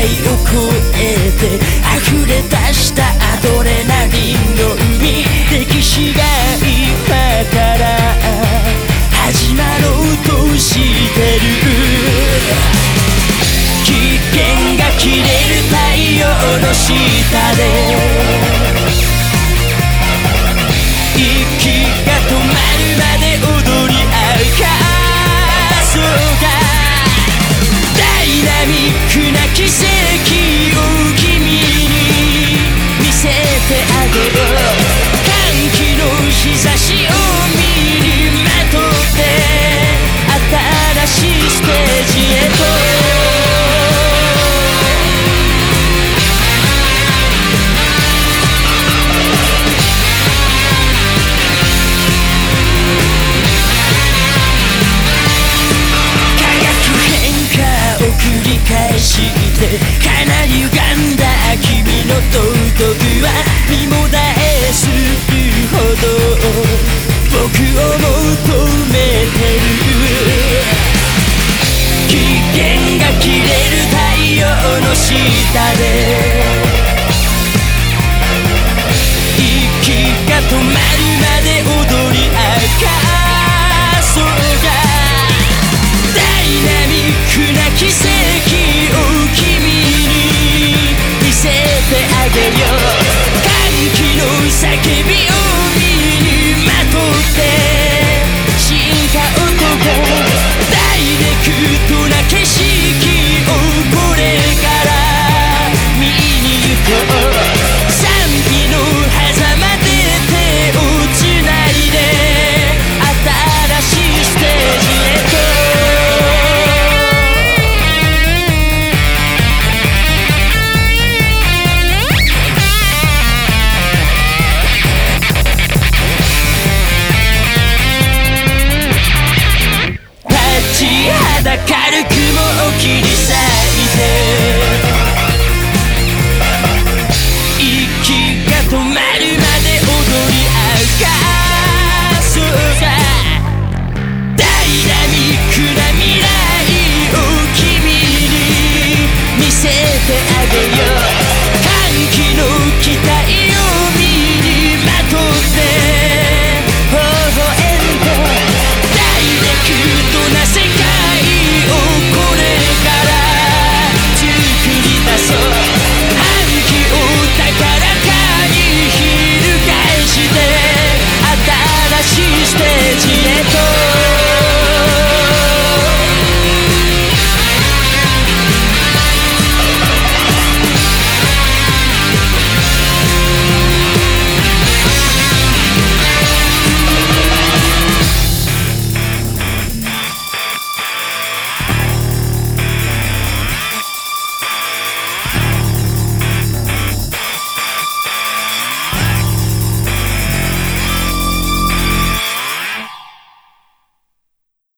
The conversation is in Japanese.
界を越えて溢れ出したアドレナリンの海歴史が今から始まろうとしてる危険が切れる太陽の下で弦が切れる太陽の下で。息が止まるまで踊り明かそうが。ダイナミックな奇跡を君に見せてあげよう。歓喜の叫びをただ軽く